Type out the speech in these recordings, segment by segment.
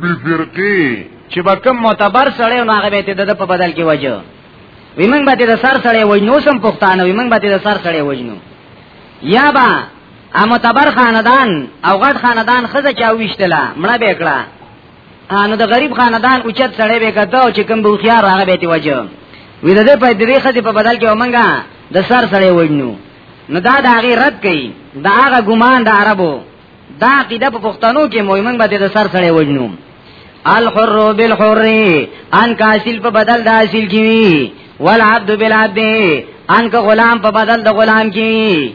به فرقه چې به کوم معتبر سړی نو هغه به ته د په بدل کې وجو وی موږ به د سر سړی وای نو سم پښتانه وی موږ به د سر سړی وجنو یا با ا متبر خاندان او غټ خاندان خزه چا وشتله مړه به کړه نو د غریب خاندان اوچت سړی به کته او چې کوم بوخیار هغه به تی وجه وې د په دې خزه په بدل کې ومنګا د سر سړی وجنو نو دا د هغه رد کړي دا هغه ګمان د عربو دا عقیده په پښتنو کې مهمن به د سر سړی وجنو الحر بالحر ان کاسل په بدل د حاصل کی والعبد بالعبد ان که غلام په بدل د غلام کی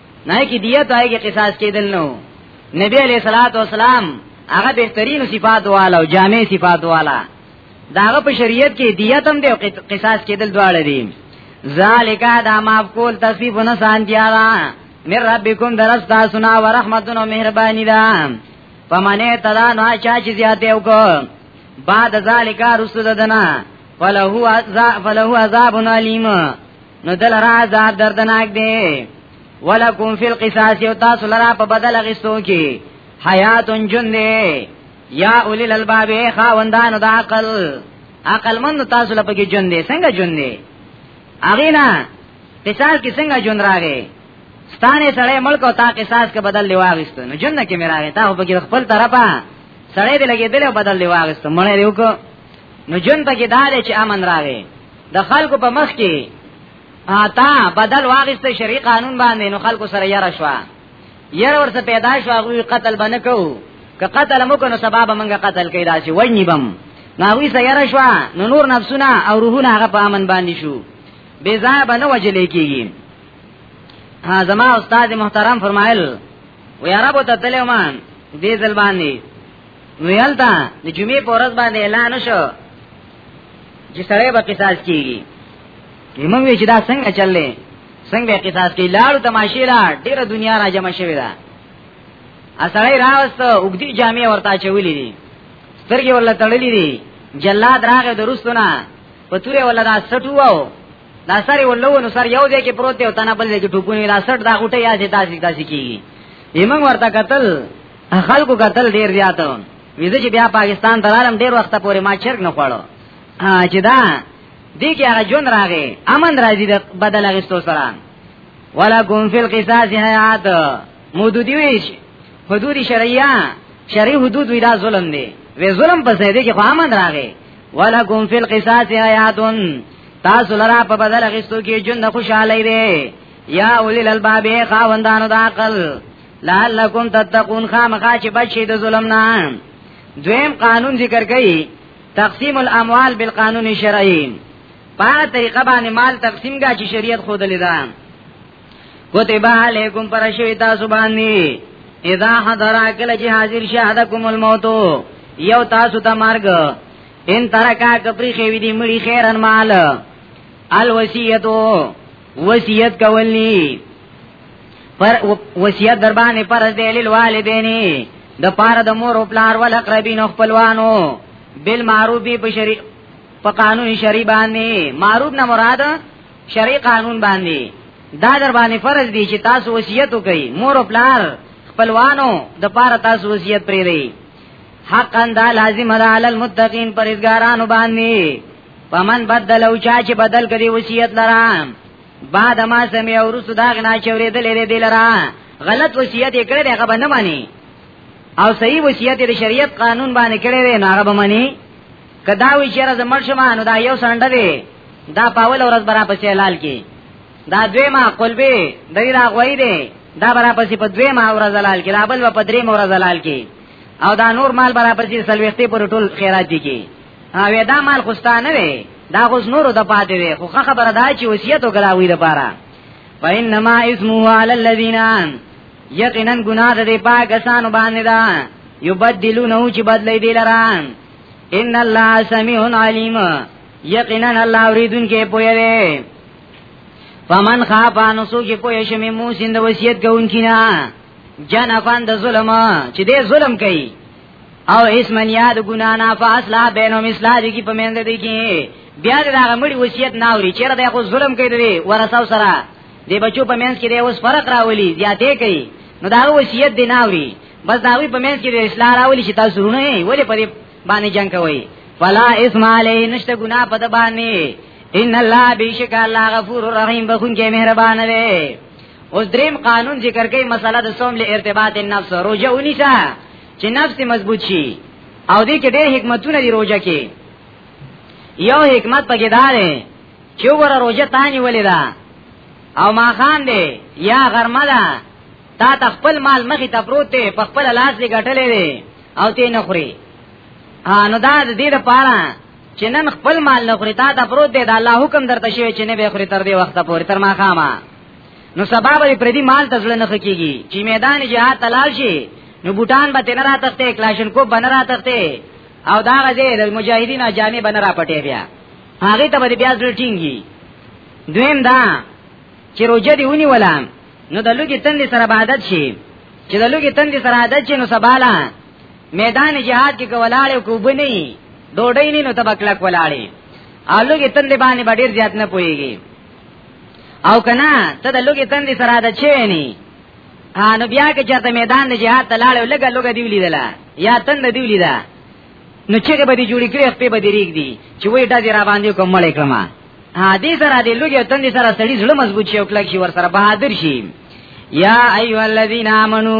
نه کی دیت پای کې قصاص کېدل نو نبی علیہ الصلوۃ والسلام هغه بهترین صفات والا او جامع صفات والا داغه په شریعت کې دیت هم دی او قصاص کېدل دواړه دي ذالک دا معاف کول تصفیف نه سان دیارا مر ربکم درستا سنا و رحمتون و مهربانی دا پمانه تدا نو چا چې زیاته وکړه بعد ذالک رسد دنا فلهو عذاب فلهو عذاب علیم نو دل را عذاب دردناک دی ولکم فی القصاص یو تاسو لرا په بدل غستو کی حیات جن دی یا اولی الالباب خاوندانو د عقل عقل مند تاسو لپاره جن دی څنګه جن دی اغینا قصاص کی څنګه جن راغی ستانه سړی ملک او تا قصاص کې بدل دی واغستو نو جن کې میراغی تا په کې خپل طرفه سړی دی لګیدل او بدل دی واغستو مړ دی وک نو جن پکې دار چې امن راغی د خلکو په مخ کې آتا بدل واغسته شری قانون باندې نو خلکو سره یاره شو یاره ورته پیدا شو هغه قتل باندې کو که قتل مو کنو سبب منګه قتل کیدا چې وای بم ناوی سره یاره شو نو نور نفسونه او روحونه هغه په امن باندې شو بے ځای باندې وجلې کیږي ها زما استاد محترم فرمایل و یا رب ته تلومان دې ځل باندې نو یلتا د جمعې په ورځ باندې اعلان شو چې سره به قصاص کیږي موږ چې دا څنګه چللې څنګه قصاص کې لاړو تماشې لا ډیره دنیا را جمع شوې ده اسړی راوست وګدي جامع ورته چولې دي سترګې ورله تړلې دي جلاد راغه درستونه پتوره ورله دا سټو واو دا سری ولو نو سر یو دی کې پروت دی او تنه بل دی کې ټوپونه دا سټ دا غټه یا چې تاسو تاسو کیږي یمن ورته قتل خلکو قتل ډیر زیاتو ویزه چې بیا پاکستان ته رالم ډیر وخت پورې ما چرګ نه خوړو چې دا دې کې هغه جون راغې امن راځي د بدل غستو سره ولا کوم فل قصاص حیات مودودی ویش حدود شرعیه شرعی حدود ویلا ظلم دی وی ظلم پسې دی چې خو امن راغې ولا کوم فل قصاص حیاتن تاسو لرا په بدل غستو کې جون د خوشاله دی یا اولی الباب خاوندانو د عقل لعلکم تتقون خامخا چې بچی د ظلم نه دویم قانون ذکر کړي تقسیم الاموال بالقانون الشرعي په طریقه باندې مال تقسیم کا چې شریعت خود لیدا کتب علیکم پر شوی تاسو باندې اذا حضر اکل چې حاضر شهادکم الموت یو تاسو ته مرګ ان ترکا کپری خوی دی مړي خیرن مال الوصیتو وصیت کولی پر وصیت در باندې پر دلیل والدینی د پاره د مور او پلار ول اقربین خپلوانو بل معروف په شری په قانون شری باندې معروف نه مراد شری قانون باندې دا در باندې فرض دی چې تاسو وصیت وکړئ مور او پلار خپلوانو د پاره تاسو وصیت پرې دی حقا دا لازم ده علی المتقین پرېزګارانو باندې پمن بدل او چا چې بدل کړي وصیت لرا بعد ما سمع او رسو دا غنا چورې دلې دې دلرا غلط وصیت یې کړی هغه نه مانی او صحیح وصیت د شریعت قانون باندې کړی دی نه هغه به مانی کدا وی چیرې زمړ شمه نو دا یو سند دی دا پاول ورځ برا پسې حلال کی دا دوی ما قلبی دای دا غوی دی دا برا پسې په دوی ما ورځ حلال کی دا بل په درې ما ورځ حلال کی او دا نور مال برا پسې سلويختي پر ټول خیرات دي کی او دا مال خوستانه وي دا غوس نور د پاتې وي خو خبره دا چې وصیت وکړاوي د پاره فإنما اسمه على الذين یقینا ګناه د پاکستان باندې دا یبدلونه چې بدلې دي لران ان الله سميع عليم یقینا الله اوریدون کې پوهه لري فمن خافا نسو کې پوهه شمه مو سند وصیت کوونکی نه جن افان د ظلم چې دې ظلم کوي او اسم یاد ګنا نه فاصله بینهم اصلاح دي کی پمند دي کی بیا دا غمړي وصیت نه اوري چیرې دا خو ظلم کوي دی ورثه سره دی بچو پمند کې دی اوس فرق راولي زیاتې کوي نو دا وصیت دی نه اوري بس دا وی پمند کې دی اصلاح راولي چې تاسو رونه ولې پرې باندې جنگ کوي فلا اسم علی نشته ګنا پد باندې ان الله بیشک الله غفور رحیم بخون کې مهربان دی اوس دریم قانون ذکر کوي مسله د صوم له ارتباط النفس روزه ونیسه چې نفس مضبوط شي او دې کې ډېر حکمتونه دی روزه کې یو حکمت پکې دا دی چې وګوره روزه تانی ولې ده او ما خان دی یا غرمه ده تا تخپل مال مخې ته پروت دی په خپل لاس دی ګټلې دی او تی نه خوري نو دا د دې لپاره چې نن خپل مال نه خوري تا ته پروت دی دا الله حکم درته شوی چې نه به خوري تر دې وخته پورې تر ما خامه نو سبا به پردي مال ته ځل نه خکېږي چې میدان جهاد تلال شي نو بوتان به تنه را تخته کلاشن کو بنه را تخته او دا غزه د مجاهدینو جامې بنه را پټې بیا هغه ته به بیا ځل ټینګي دویم دا چې روزه دی ونی ولا نو د لوګي تندې سره عادت شي چې د لوګي تندې سره عادت شي نو سباله میدان جهاد کې کولاړې کو بنې ډوډۍ نه نو تبکلک ولاړې الګي تند باندې ډیر زیات نه پويږي او کنا ته د لګي تند سره د چېنی نو بیا کې چرته میدان د جهاد تلاړې لګه لګه دی ولیدله یا تند دی ولیدا نو چې به دې جوړی کړې خپل به دې ریګ دی چې وې ډا دې را باندې کومړې کړم ها دې سره دې لګي تند سره سړی زړه مضبوط شي او کلک شي ور سره بهادر شي یا ایو الذین آمنو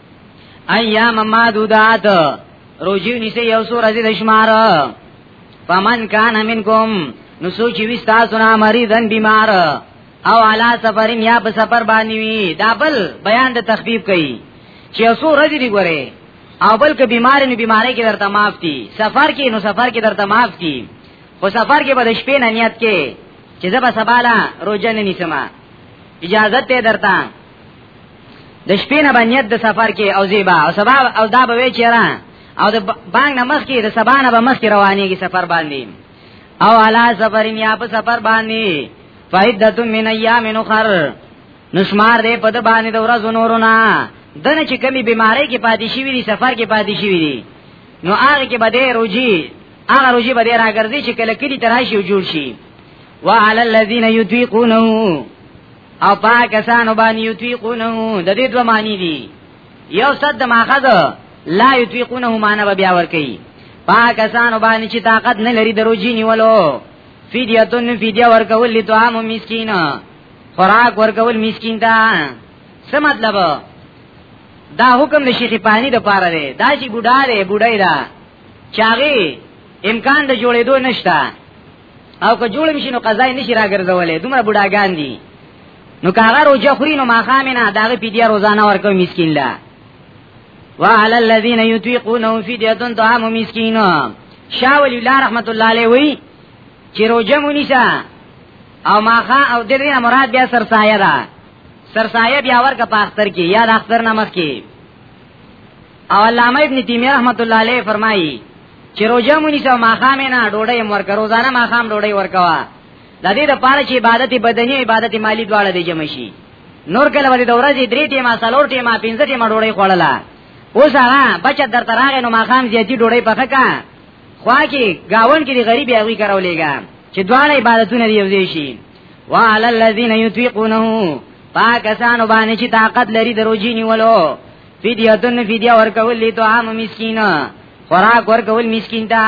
ایام معدودات روجی نیسی یو سو رزی دشمار فمن کان منکم نو سوچی وی تاسو نه مریضن بیمار او علا سفرین یا په سفر باندې وی دا بل بیان د تخفیف کوي چې یو سو رزی دی ګوره او بل که بیمار نه بیماری کې درته معاف دي سفر کې نو سفر کې درته معاف دي خو سفر کې به د شپې نه نیت کې چې زبا سبالا روزه نه نیسم اجازه ته درته د شپې نه باندې د سفر کې او زیبا او سبا او دا به چیرې او د بانګ نه مخ کې د سبا نه به مخ کې روانيږي سفر باندې او علا سفر میا په سفر باندې فائدۃ من ایام اخر نشمار دې په د باندې د ورځو نورونه دنه چې کمی بیماری کې پاتې شي وي سفر کې پاتې شي وي نو هغه کې به دې روجي هغه روجي به دې راګرځي چې کله کلی تراشي او جوړ شي وعلى الذين يطيقونه او پاکستان باندې يطيقونه د دې دوه معنی دي یو صد د ماخذ لا يطيقونه معنی به بیا ور کوي پاکستان باندې چې طاقت نه لري دروځي نیولو فدیتون فدیه ورکول لطعام مسکین خوراک ورکول مسکین ته څه مطلب دا حکم د شیخ پانی د پاره دی دا چې بوډا دی بوډای دا چاغي امکان د جوړېدو نشته او که جوړ مشي نو قضای نشي راګرځولې دومره بډاګان دي نو کاغه روزه خوري نو ماخام نه داغه پیډیا روزانه ورکو مسكين لا وعلى الذين يطيقونه فديه طعام مسكين شاه ولی الله رحمت الله علیه وی چې روزه مونیسا او ماخا او د دې مراد بیا سرسایه ده سرسایه بیا ورکه په اختر کې یا د اختر نامخ کې او علامه ابن تیمیه رحمت الله علیه فرمایي چې روزه مونږ سو ماخامه نه ډوډۍ ورکړه روزانه ماخام ډوډۍ ورکوا د دې لپاره چې عبادت بدني عبادت مالی دواړه دی جمع شي نور کله ولې د ورځې درې ټیمه سلور ټیمه پنځه ټیمه ډوډۍ خوړله اوس هغه بچا در تراغه نو ماخام زیاتی ډوډۍ پخه کا خوا کې گاون کې غریب یوي کرولېګا چې دواړه عبادتونه دی یوځي شي وعلى الذين يطيقونه پاکستان باندې چې طاقت لري دروځي نیولو فدیتن فدیه ورکول لی تو عام مسکین خوراک ورکول مسکین تا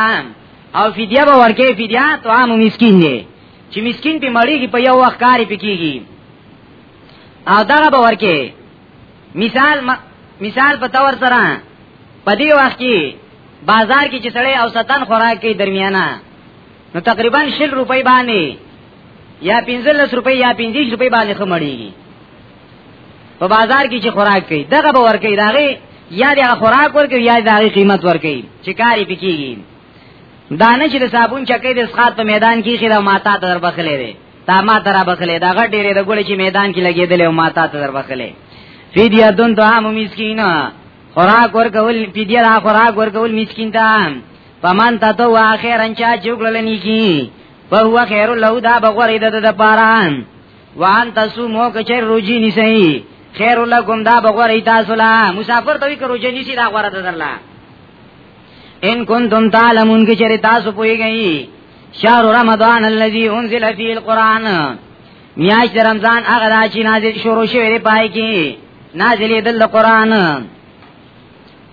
او فدیه به ورکه فدیه تو عام مسکین دی چې مسکین په مړیږي په یو وخت کاری پکېږي او دا به ورکه مثال ما مثال په تور سره په دې وخت کې بازار کې چې سړی او ستن خوراک کوي درمیانه نو تقریبا 100 روپۍ باندې یا 15 روپۍ یا 15 روپۍ باندې خمړېږي په بازار کې چې خوراک کوي دغه به ور کوي داغه یا دغه خوراک ور کوي یا دغه قیمت ور کوي چې کاری پکېږي دانه چې د صابون چکې د اسقات په میدان کې خیره ماتا در بخلې ده تا ما تر بخلې دا غټې د ګولې چې میدان کې لګېدل او ماتا تر بخلې فدیه دون ته هم مسکین خوراک ور کول فدیه دا خوراک ور کول مسکین ته پمن ته تو اخر انچا جوړل نیکی په هو خیر له دا بغور د د پاران وان تاسو مو کچر روجی نسی خیر لکم دا بغوری تاسو لا مسافر ته وی کرو جنی سی دا غوړه درلا ان کنتم تعلمون کی چر تاسو پوی گئی شهر رمضان الذي انزل فيه القران میاش در رمضان هغه دا چې نازل شروع شوی دی پای کې نازلې دل قران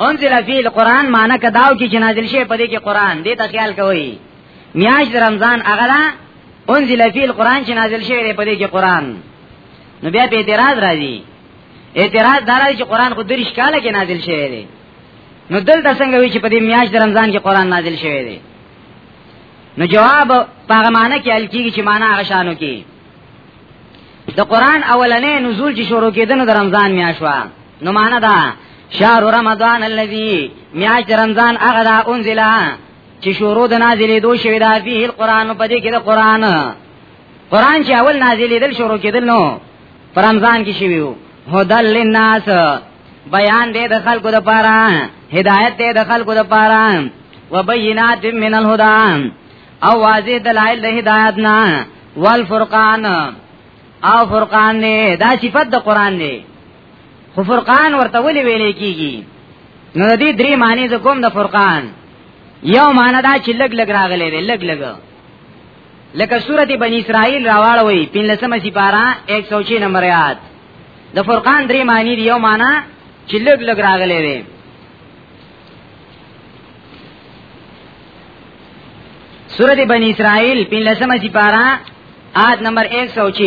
انزل فيه القران معنی کداو کې چې نازل شوی په دې کې قران دې ته خیال کوی میاش در رمضان هغه انزل فی القرآن چې نازل شوی دی په دې کې قرآن نو بیا په اعتراض راځي اعتراض دا راځي چې قرآن خو درش کاله کې نازل شوی دی نو دلته څنګه وی چې په دې میاشت رمضان کې قرآن نازل شوی دی نو جواب هغه معنی کې الکیږي چې معنی هغه شانو کې د قرآن اولنې نزول چې شروع کېدنه د رمضان میاشت و نو معنی دا شهر رمضان الذي میاشت رمضان هغه دا انزل چې شروع د نازلې دو شوی دا فيه القرآن په دې کې د قرآن قرآن چې اول نازلې دل شروع کېدل نو پر رمضان کې شوی وو هدل للناس بیان دې د خلکو د پاره هدایت دې د خلکو د پاره وبینات من الهدى او واضح دلائل د هدایت نه والفرقان او فرقان نه دا صفت د قرآن دی خو فرقان ورته ولې ویلې کیږي نو دې درې معنی ز کوم د فرقان یو معنی دا چې لګ لګ راغلې وي لګ لګ لکه سورته بنی اسرائیل راواړوي پنځمه سپارا 106 نمبر یاد د فرقان درې معنی دی یو معنی چې لګ لګ راغلې وي سورت بنی اسرائیل پین لسمہ سپارہ آیت نمبر 106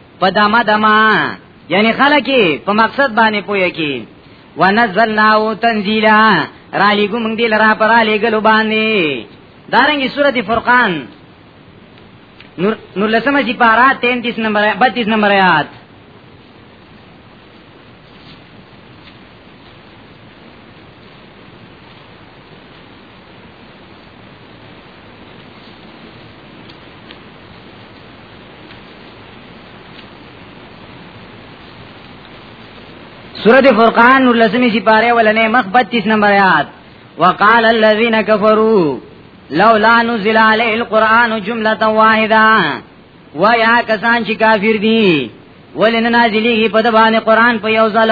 په دما دما یعنی خلک په مقصد باندې پوهه کی ونزلناه تنزیلا را لګو موږ دې لرا پر لګلو باندې دارنګي سورته فرقان نور نور لسمه چې پارا 33 نمبر 32 نمبر آیات سورت فرقان لسمی سپاره ولنه مخ 32 نمبر آیات وقال الذين كفروا لولا نزل عليه القرآن جملة واحدة ويا کسان چې کافر دي ولنه نازلېږي په دبانې قرآن په یو ځل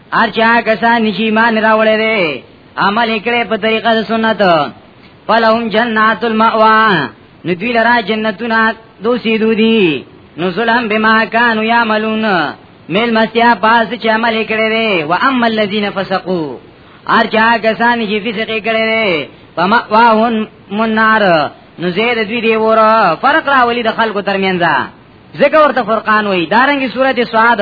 ارچا کسان چې ایمان راوړی دی عمل کړي په طریقه د سنت فلهم جنات المأوا نو دوی لرا جنتونه دوسی دودی نو سلام بما كانوا يعملون مل مسیا پاس چې عمل کړي دی و اما الذين فسقوا ارچا کسان چې فسق کړي دی فمأواهم النار نو زید دوی دی وره فرق راولي د خلکو ترمنځ ذکر ورته فرقان وای دارنګي سورته سعاد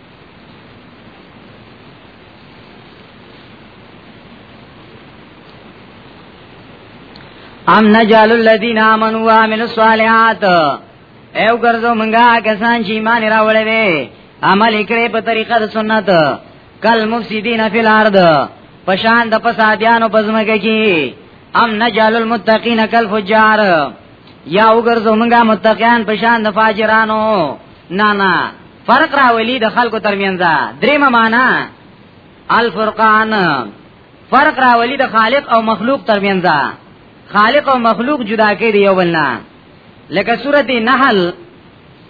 ام نجعل الذين امنوا وعملوا الصالحات ایو ګرځو مونږه کسان چې ایمان راوړې وي عمل کړې په طریقه د سنت کل مفسدین فی الارض پشان د فسادیانو پزمکه کی ام نجعل المتقین کل فجار یا وګرځو مونږه متقیان پشان د فاجرانو نه نه فرق راولي د خلکو ترمنځ دریم معنا الفرقان فرق راولي د خالق او مخلوق ترمنځ خالق او مخلوق جدا کوي یو بل نه لکه سورته نحل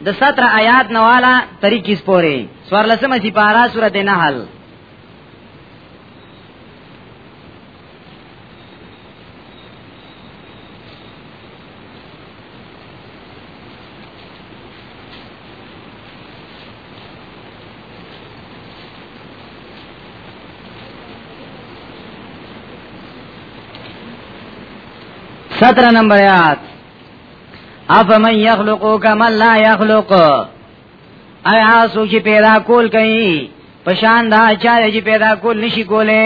د 17 آیات نواله طریقې سپوري سوار لسمه سي پارا سورته نحل سترہ نمبر آیات افمن یخلقو کمن لا یخلقو اے آسو چی پیدا کول کئی پشان دا چا چی پیدا کول نشی کولے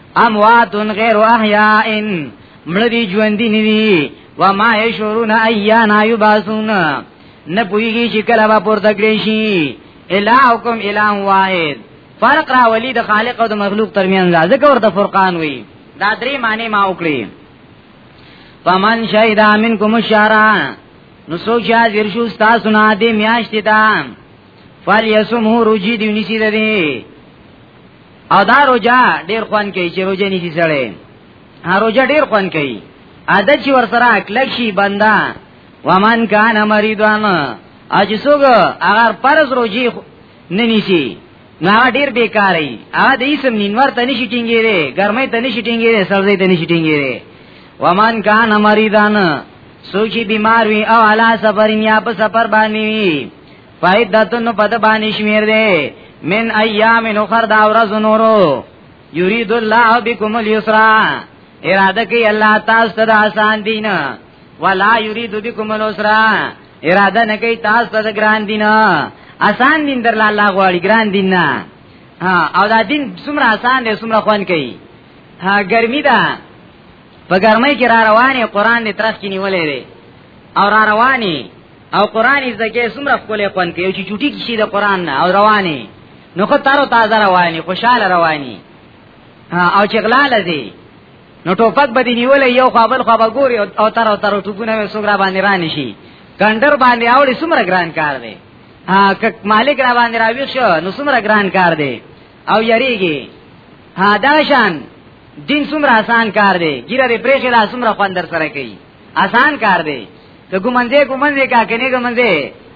اموات غیر احیاء مړ دي ژوند دي نیوي و ما یشورون ایانا یباسون نه پویږي چې کله به پورته کړی شي الہکم الہ واحد فرق را ولی د خالق او د مخلوق ترمنځ ځکه ورته فرقان وي دا درې معنی ما وکړي فمن شهد منکم الشارع نو سوچ یا زیر شو تاسو نه دې میاشتې ته فل یسمو روجی دی نسی لري او دا روجا ډیر خوان کوي چې روجا نه سړې ها روجا ډیر خوان کوي عادت چې ور سره کلک شي بندا ومن کان مریدان اجسوګ اگر پرز روجي نه نشي نو هغه ډیر بیکاري هغه د اسم نینور ته نشي ټینګېره ګرمۍ ته نشي ټینګېره سبزۍ ته نشي ټینګېره ومن کان مریدان سوچي بیمار وي او علا سفرین یا په سفر باندې وي فائدتن په د باندې شمیر دی من ایام اخر دا ورځ نورو یرید الله بكم اليسر اراده کوي الله تاسو ته آسان دین ولا یرید بكم العسر اراده نه کوي تاسو ته ګران دین آسان دین در الله غواړي ګران دین نه او دا دین څومره آسان دی څومره خوان کوي ها ګرمي ده په ګرمۍ کې را روانې قران دې ترخ کې نیولې او را روانې او قران زکه سمره خپل خوان کوي چې چټي کې شي د قران نه او رواني نو خو تارو تازه رواني خوشاله رواني او چې غلا لذي نو ټوپک به دی نیول یو خپل خو به ګوري او تر او تر ټوپونه مې سوګرا باندې رانی شي کندر باندې اوړي سمره ګران کار دی ها ک مالک را باندې راوي شو نو سمره ګران کار دی او یریږي ها داشان دین سمره آسان کار دی ګیره دې پرېخه لا سمره خوندر سره کوي آسان کار دی که ګمنځه ګمنځه کا کني ګمنځه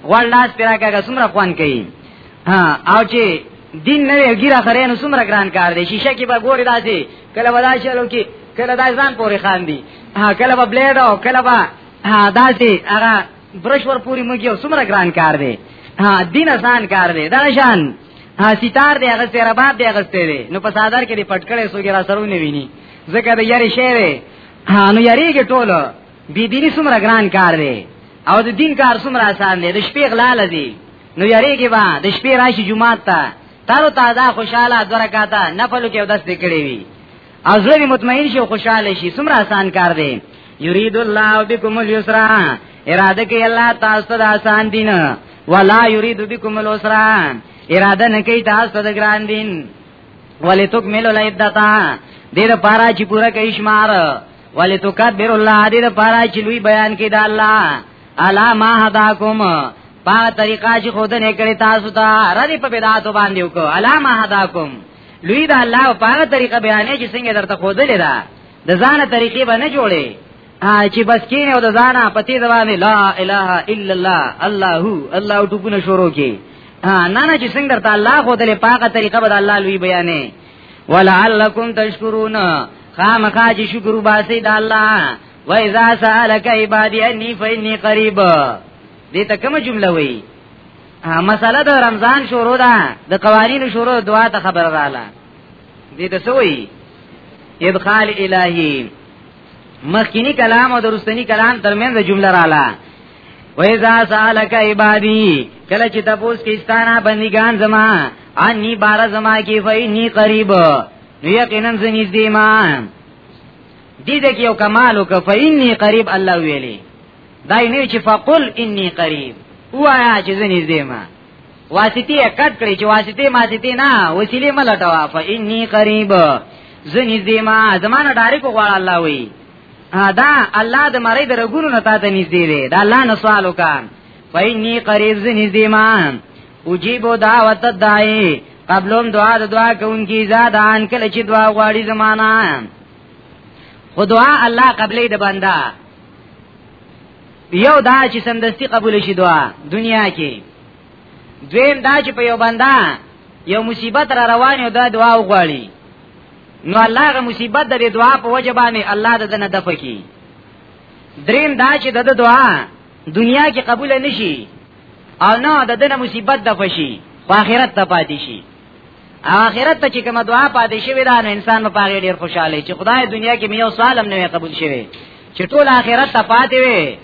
غوړ لاس پیرا کا سمره خوان کوي ها او چې دین نه ګیره خره نو سمره ګران کار دی شیشه کې به ګوري داسي کله ودا شلو کې کله دا ځان پورې خان دي کله به بلیډ او کله به داسي هغه برش ور پوری مګي او سمره ګران کار دی ها دین آسان کار دی دا شان ها ستار دی هغه سره باب دی هغه سره نو په صادر کې پټکړې سوګرا سرونه ویني ځکه د یاري شعر ها نو یریږي ټول بی دیني څومره ګران کار دی او د دین کار څومره آسان دی د شپې غلال دی نو یریږي با د شپې راشي جمعه ته تارو تازه خوشاله درکاته نفلو کې ودس دکړي وي او زړه مطمئن شي خوشاله شي څومره آسان کار دی یرید الله بكم اليسر اراده کوي الله تاسو ته آسان دین ولا یرید بكم العسر اراده نه کوي تاسو ته ګران دین ولی توک ملو لعدتا دیر پارا چی پورا که اشمار ولی تو کبر اللہ دیر پارا چی لوی بیان کی دا اللہ علا ما حداکم پا طریقہ چی خود نکڑی تاسو تا ردی پا بداتو باندیو کو علا ما حداکم لوی دا اللہ پا طریقہ بیانی چی سنگ در تا خود لی دا دا زان طریقی با نجوڑی چې بس کینه او د ځانه پتی زبانه لا اله الا الله الله الله ټکونه شروع کی نه نه چې څنګه درته الله خو دلې پاکه طریقه به الله لوی بیانې ولعلکم تشکرون خامخا چې شکر وباسي د الله و اذا سالك عبادي اني فاني قريب دې ته کومه جمله وایي مساله د رمضان شروع ده د قوانینو شروع دعا ته خبر رااله دې ته سوې ادخال الهی مخکینی کلام او درستنی کلام ترمنځ جمله رااله وَإِذَا سَأَلَكَ عِبَادِي کله چې تاسو کې ستانه بندگان زما انی بار زما کې فینی قریب نو یقینا زنیز دی ما دې دې کې یو کمال وک فینی قریب الله ویلي دای نه چې فقل انی قریب وایا چې زنیز دی ما واسطي اکټ کړی چې واسطي ما سيتي نه وسیلې ملټوا فإني قریب زنی دې ما زمانه ډایرک غواړ الله وی دا الله د مری د رګونو نه تاسو نږدې دی دا الله نه سوال وکړ فإني قریب زنی دې ما اجيب دعوت الداعي قبلهم دعا د دعا کوونکی زادان کله چې دعا غواړي زمانہ خو دعا الله قبلې د بنده یو دا چې سمدستي قبول شي دعا دنیا کې دویم دا چې په یو بندا یو مصیبت را روان یو دا دعا وغواړي نو الله غ مصیبت د دعا په وجه باندې الله د دنه دپکی دریم دا چې د دعا دنیا کې قبول نشي او نه د دنه مصیبت دپشي په آخرت ته پاتې شي اخرت ته چې کوم دعا پاتې شوی دا نو انسان په پاره ډیر خوشاله چې خدای دنیا کې میو سالم نه قبول شوی چې ټول اخرت ته پاتې وي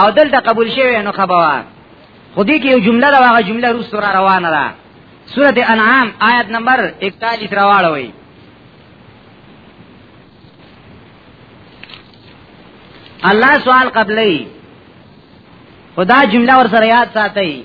او دلته قبول شوی نو خبره خودی کې یو جمله دا هغه جمله روس سره روانه ده سورت انعام آیت نمبر 41 راوړوي الله سوال قبلې خدا جمله ور سره یاد ساتي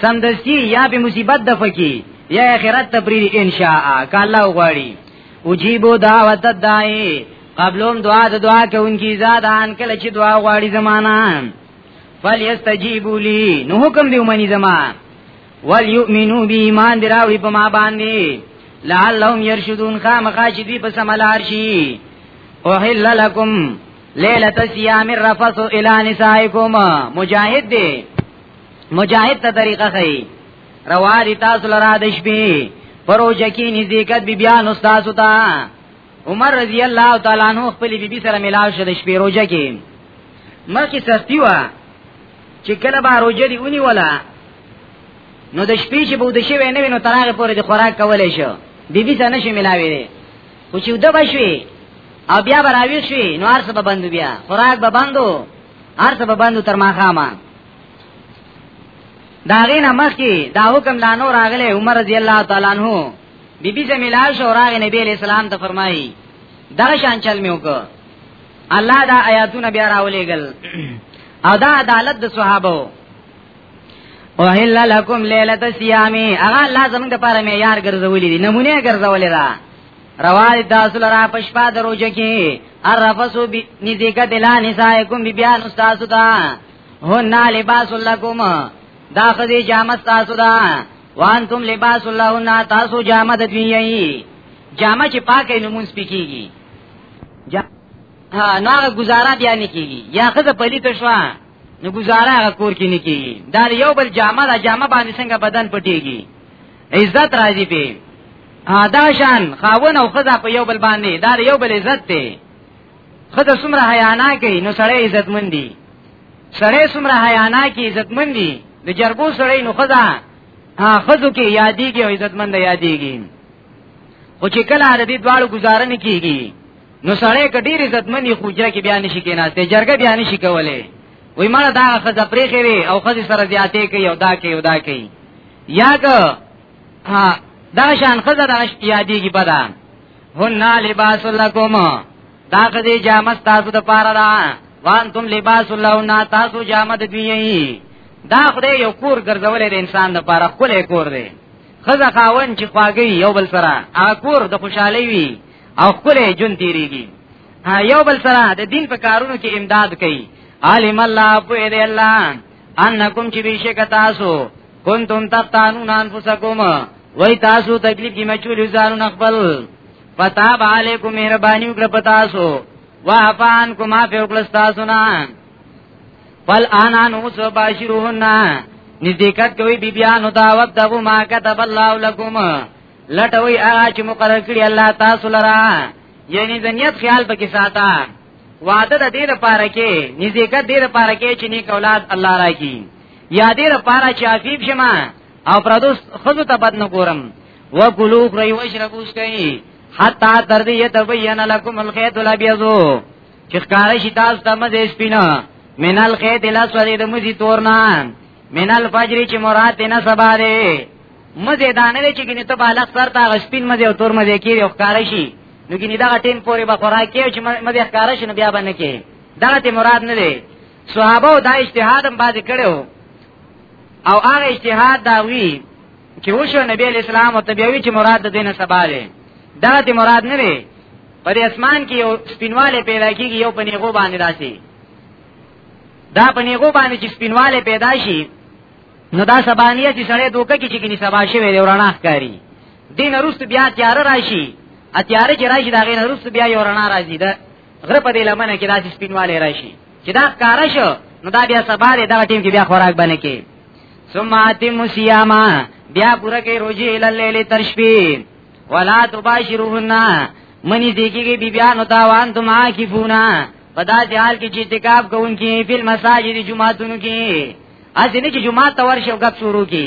سمدستی یا په مصیبت د فکی یا اخرت تبریر ان شاء ک الله غواړي اجیبو دعوت الدای قبلهم دعا د دعا کوونکی ذات ان کله چې دعا غواړي زمانہ فلیستجیبوا لی نو حکم دی ومني زما ولیؤمنو بی ایمان دراوی په ما باندې لعلهم يرشدون خامخا چې دوی په سملار شي اوحل لکم لیلۃ الصیام الرفث الی نسائکم مجاهد دی مجاهد ته طریقه خي روا دي تاسو لرا د شپې پروژه کې نزدېکت بی بیان استاد وتا عمر رضی الله تعالی عنہ خپل بی بی سره ملاو شو د شپې روزه کې مخکې سختی و چې کله به روزه دی ونی ولا نو د شپې چې بود شي وینې نو ترغه پورې د خوراک کولای شو بی بی سره نشي ملاوي دي خو چې د بشوي او بیا براوي شي نو ارسه به بندو بیا خوراک به بندو ارسه به بندو تر ما خامه دا غینا مخکي دا حکم لا نور راغله عمر رضی الله تعالی عنہ بیبي سے ملا شو راغ نبی علیہ السلام ته فرمایي دا شان چل میو کو الله دا آیاتونه بیا راولېګل او دا عدالت د صحابه او هل لکم ليله الصيام هغه الله زمونږ د پاره مې یار ګرځولې دي نمونه ګرځولې ده روای تاسو لرا پشپا دروځه کې عرفسو بي نزيګه دلا نسائکم بي بيان استاد ستا هن لباس لکم دا خدی جامه تاسو دا وانتم لباس لهن تاسو جامه د دوی جامه چې پاکه نمون سپکیږي ها نو هغه گزاره بیا نه کیږي یا خزه پلیت شو نو گزاره هغه کور کې نه کیږي دا یو بل جامه دا جامه باندې څنګه بدن پټیږي عزت راځي په دا شان خاون او خزه په یو بل باندې دا یو بل عزت دی خدای څومره حیا نه کوي نو سړی عزت مند دي سړی څومره حیا نه کوي عزت مند دي د جرګو سړی نو خدا ها خذو کې یادېږي او عزت مند یادېږي خو چې کله د دې دواړو گزارن کیږي نو سړی کډیر عزت مند خوجره کې بیان شي کېناسته جرګه بیان شي کولای وای مړه دا خزه پرېخې وي او خزه سره زیاتې کوي او دا کوي او دا کوي یاګه ها دا شان خزه دا یادېږي پدان هن لباس لکم دا خدي جامه تاسو د پاره ده وانتم لباس لهن تاسو جامه د دوی دا خدای یو کور ګرځولې د انسان د پاره خپل کور دی خزه خاون چې خواږي یو بل سره هغه کور د خوشحالي وي او خپل جون تیریږي یو بل سره د دین په کارونو کې امداد کوي عالم الله په دې الله انکم چې بشک تاسو کنتم تقتانون انفسکم وای تاسو تکلیف کې مچول ځانون خپل پتا علیکم مهرباني وکړه پتاسو وافان کوما په وکړه تاسو نه فل انا نو سو باشروهن نزدېکت کوي بیبيانو دا وخت دغه ما كتب الله لكم لټوي هغه چې مقرر کړی الله تاسو لرا یعنی د نیت خیال پکې ساته وعده د دې لپاره کې نزدېکت دې لپاره کې چې نیک اولاد الله راکړي یا دې لپاره چې عفیف شمه او پردوس خود ته بد نه ګورم وکلو خری واشربو سکئی حتا تر دې یتبین لکم الخیت الابیض چې ښکار شي تاسو ته مزه سپینا من الخیت الاسود د مزي تورنا من الفجر چې مراد نه سبا دې مزه دانه چې ګنې ته بالغ سر تا غسپین مزه او تور مزه کې ښکار شي نو ګینه دا ټیم پورې به خوراک کې چې مده ښکارا شنه بیا باندې کې دا ته مراد نه دی صحابه دا اجتهاد هم باندې کړو او هغه اجتهاد دا وی چې وشو نبی اسلام او تبیوی چې مراد د دینه سبا دی دا ته مراد نه دی په دې اسمان کې یو سپینواله پیدا کیږي یو پنیغو باندې راشي دا پنیغو باندې چې سپینواله پیدا شي نو دا سبانیه چې سړی دوکه کې چې کني سبا شوی دی ورانه ښکاری دین روست بیا تیار راشي اتیار چې راشي دا غین روست بیا یو رڼا راځي دا غره په دې لمنه کې داسې سپینواله راشي چې دا کار شو نو دا بیا سبا دې دا ټیم کې بیا خوراک باندې کې ثم اتم صياما بیا پوره کې روزي ال لیل تر شپې ولا تباشرون منی دیکھیږي بی بیا نو تا وان تم عاکفونا پدا دې حال کې چې اعتکاف کوونکې په مساجد جمعاتونو کې اځنه چې جمعه تور شو غب شروع کې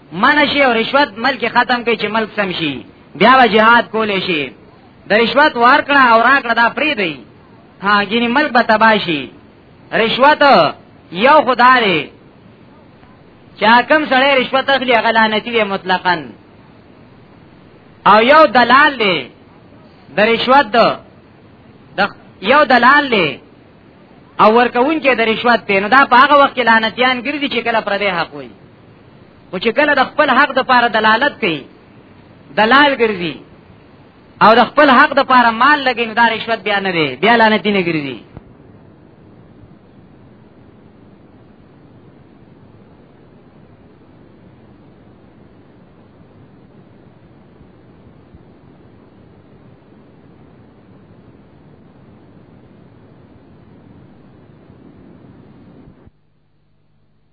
منشي او رشوت ملک ختم کوي چې ملک سم شي بیا به جهاد کولې شي د رشوت ورکړه او راکړه دا پری دی ها ګینه ملک به تباشي رشوت یو خدای چا کم سړی رشوت اخلي هغه لعنتی دی مطلقاً او یو دلال دی د رشوت د یو دلال دی او ورکون کې د رشوت ته نو دا په هغه وخت کې لعنتيان ګرځي چې کله پر دې حق وي خو چې کله د خپل حق د پاره دلالت کوي دلال ګرځي او د خپل حق د پاره مال لګي نو دا رشوت بیا نه دی بیا لعنت نه ګرځي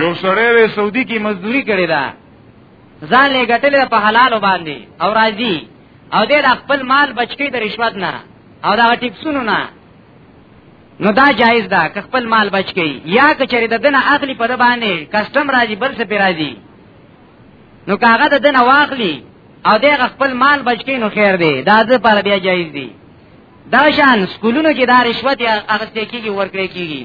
یو سړی وې سعودي کې مزدوري کړې ده ځان یې ګټلې په حلالو باندې او راځي او دې د خپل مال بچکی د رشوت نه او دا ټیکسونو نه نو دا جایز ده که خپل مال بچ کی یا که چری د دنه اخلي په د باندې کسٹم راځي بل څه پیراځي نو کاغه د دنه واخلي او د خپل مال بچ کی نو خیر دی دا د پر بیا جایز دی دا شان سکولونو کې دا رشوت یا هغه کېږي ورکړي کېږي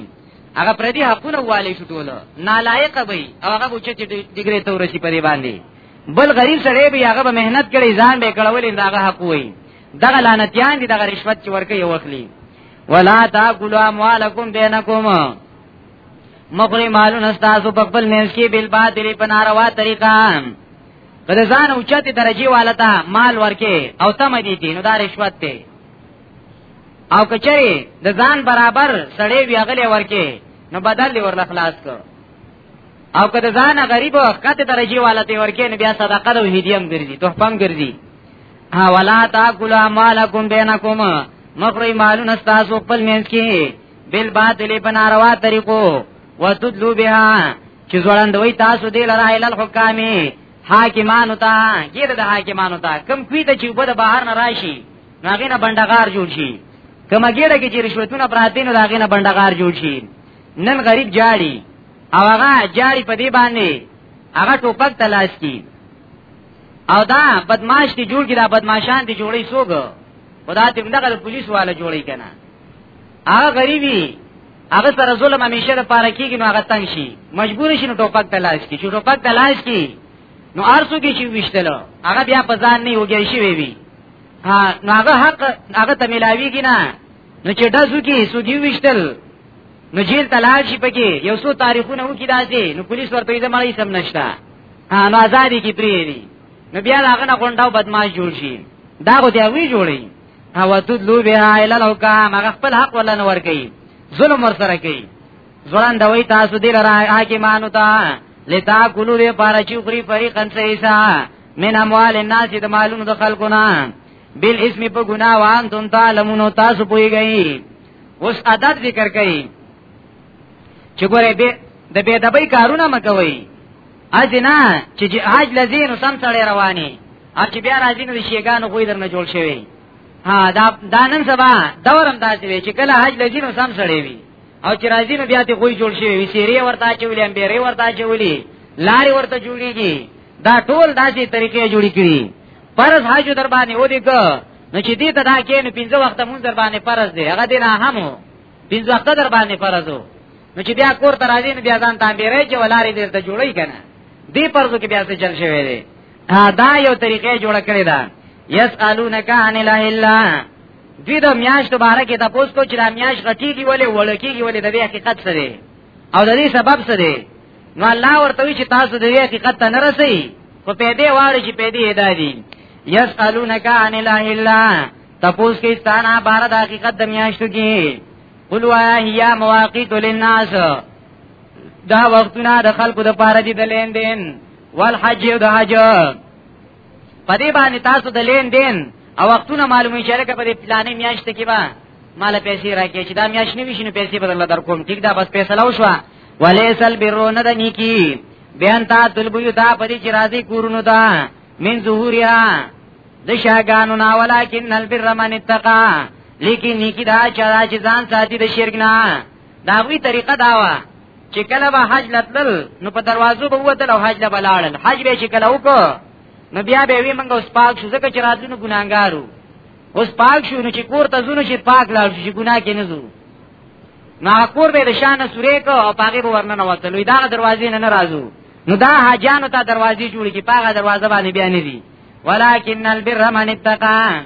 هغه پردي حقونه والي شو ټوله نالایق وي او هغه بوچ چې ډیګری ته ورسی پرې باندې بل غریب سره به هغه به مهنت کړي ځان به کړولې داغه حق وي دغه لعنتيان دي دغه رشوت چې ورکه یو وخلی ولا تاکلوا اموالکم بینکم مخری مالون استاسو په خپل منځ کې بل باطل په ناروا طریقه کله ځان اوچته درجه والتا مال ورکه او تم دي دي نو دا رشوت ته او کچري د ځان برابر سړی ویغله ورکه نو بدل ورل خلاص کړ او کده ځان غریب او کته درجه والا ته ورکې نه بیا صدقه او هدیه هم ګرځي تحفه هم ګرځي ها ولا تاکلوا مالکم بینکم مخری مالون استاسو خپل مینس کې بل باطل بناروا طریقو وتدلو بها چې ځوړندوي تاسو دې لره ال الحکام حاکمانو ته غیر د حاکمانو ته کم کوي ته چې وبد بهر نه راشي ناغینه بندګار جوړ شي کما ګیره کې چې رشوتونه پراته نه داغینه بندګار جوړ شي نن غریب جاړي او هغه جاړي په دې باندې هغه ټوپک تلاش کی او دا بدمعاش کی جوړ کی دا بدمعاشان دی جوړی سوګ خدا دې موږ د پولیس والا جوړی کنه هغه غریبي هغه سره ظلم همیشه د پاره کیږي نو هغه تنگ شي مجبور شي نو ټوپک تلاش کی چې ټوپک تلاش کی نو ارسو کې شي وشتلو هغه بیا په ځان نه وګی شي وی وی ها نو هغه حق هغه ته ملاویږي نه نو چې داسو کې سودی وشتل نو جیل تلار شي پکې یو څو تاریخونه وکي داسې نو پولیس ورته یې مړی سم نشتا نو آزادی کې پری دي نو بیا هغه نه غونډاو بدمعاش جوړ شي دا غو دی وی جوړي او تدلو بها الی الحکام هغه خپل حق ولا نه ور کوي ظلم ور سره کوي ځوان دوی تاسو دې لره حاکمانو ته لتا کولو دې پارا چې خوري فریقن سیسا من اموال الناس د مالونو د خلقونه بل اسم په ګناه وان تم تعلمون تاسو پوي گئی اوس عادت ذکر کوي چې ګوره به د بے دبی کارونه مکوي ازنا چې حج لذین سم سره رواني او چې بیا راځي نو شیګانو کوی درنه جوړ شوی ها دا دانن سبا دورم داسې وي چې کله حج لذین سم سره وي او چې راځي نو بیا ته کوی جوړ شوی وي سیری ورته چولې امبيري ورته چولې لاري ورته جوړيږي دا ټول داسې طریقې جوړې کړي فرض حج در باندې ودی که نو چې دې ته دا کې نو پنځه وخت مونږ در باندې فرض دی هغه دې نه همو پنځه وخت در باندې فرض وو نو چې بیا کور ته راځي نو بیا ځان تعبیرې چې ولارې دې ته جوړی کنه دې فرضو کې بیا څه چل شوی دی دا یو طریقې جوړ کړی دا یسالونک عن الا دوی د میاشت باره کې تاسو کو چې د میاشت غټیږي ولې وړکیږي ولې د دې حقیقت څه دی او د دې سبب څه دی نو الله ورته وی چې تاسو د دې حقیقت ته نه رسئ خو په دې واره چې په دې ادا دي یسالونک عن الا الا تپوس کې ستانه بار د حقیقت د میاشتو کې قل وایا هيا مواقیت للناس دا وختونه د خلکو د پاره دي د لین دین والحج او د حج په دې باندې تاسو د لین دین او وختونه معلومه شي لکه په دې پلانې میاشت کې با مال پیسې راکې چې دا میاشت نه وشي نو پیسې بدل در کوم ټیک دا بس پیسې لاو شو وليس البر نه د نیکی بیان تا طلبو یو تا پدی چې راضی کورونو تا من ظهوریا د شاګانو نا ولکن البر من اتقا لیکن نیکی دا چا چې ځان ساتي د شرک نه دا وی طریقه دا وا چې کله به حج لتل نو په دروازو به وته او حج لا بلاړل حج به چې کله وکړ نو بیا به وی منګه اوس پاک شو ځکه چې راتلو ګناګارو اوس پاک شو نو چې کور ته زونه چې پاک لاړ شي ګناه کې نه زو نو کور به د شان سورې کو او پاګه به ورننه وتلوې دا دروازې نه ناراضو نو دا حاجانو ته دروازې جوړې کی پاګه دروازه باندې بیا نه دي ولکن البر من اتقا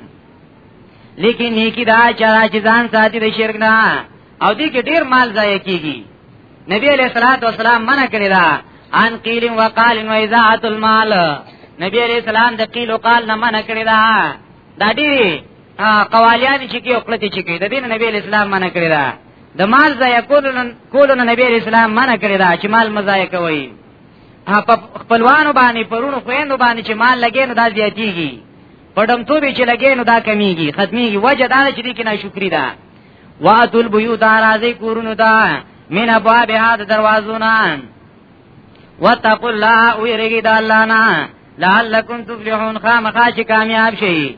لیکن نیکی دا چا چې ځان ساتي د شرک نه او دې کې ډیر مال ضایع کیږي نبی علیہ الصلوۃ والسلام منع کړی دا ان قیل وقال و اذاعه المال نبی علیہ السلام د قیل وقال نه منع کړی دا دا ډیر قوالیان چې کې خپل چې کې د دین نبی اسلام منع کړی دا د مال ځای کولن کولن نبی اسلام منع کړی دا چې مال مزای کوي په خپلوانو باندې پرونو خويندو باندې چې مال لګې نو دا زیاتیږي پډم تو به چې لګې نو دا کمیږي ختميږي وجه دا چې دې کې ناشکری ده واتل بیوت راځي کورونو دا من ابواب هاد دروازونه واتقوا الله ويرګي د الله نه لعلکم تفلحون خامخا چې کامیاب شئ